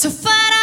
So far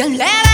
Don't let